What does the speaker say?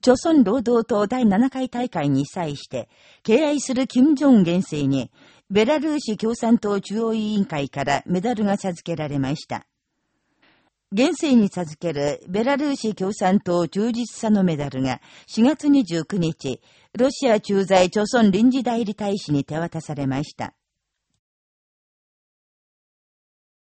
朝鮮労働党第7回大会に際して、敬愛する金正恩元帥に、ベラルーシ共産党中央委員会からメダルが授けられました。元世に授けるベラルーシ共産党充実さのメダルが4月29日、ロシア駐在朝鮮臨時代理大使に手渡されました。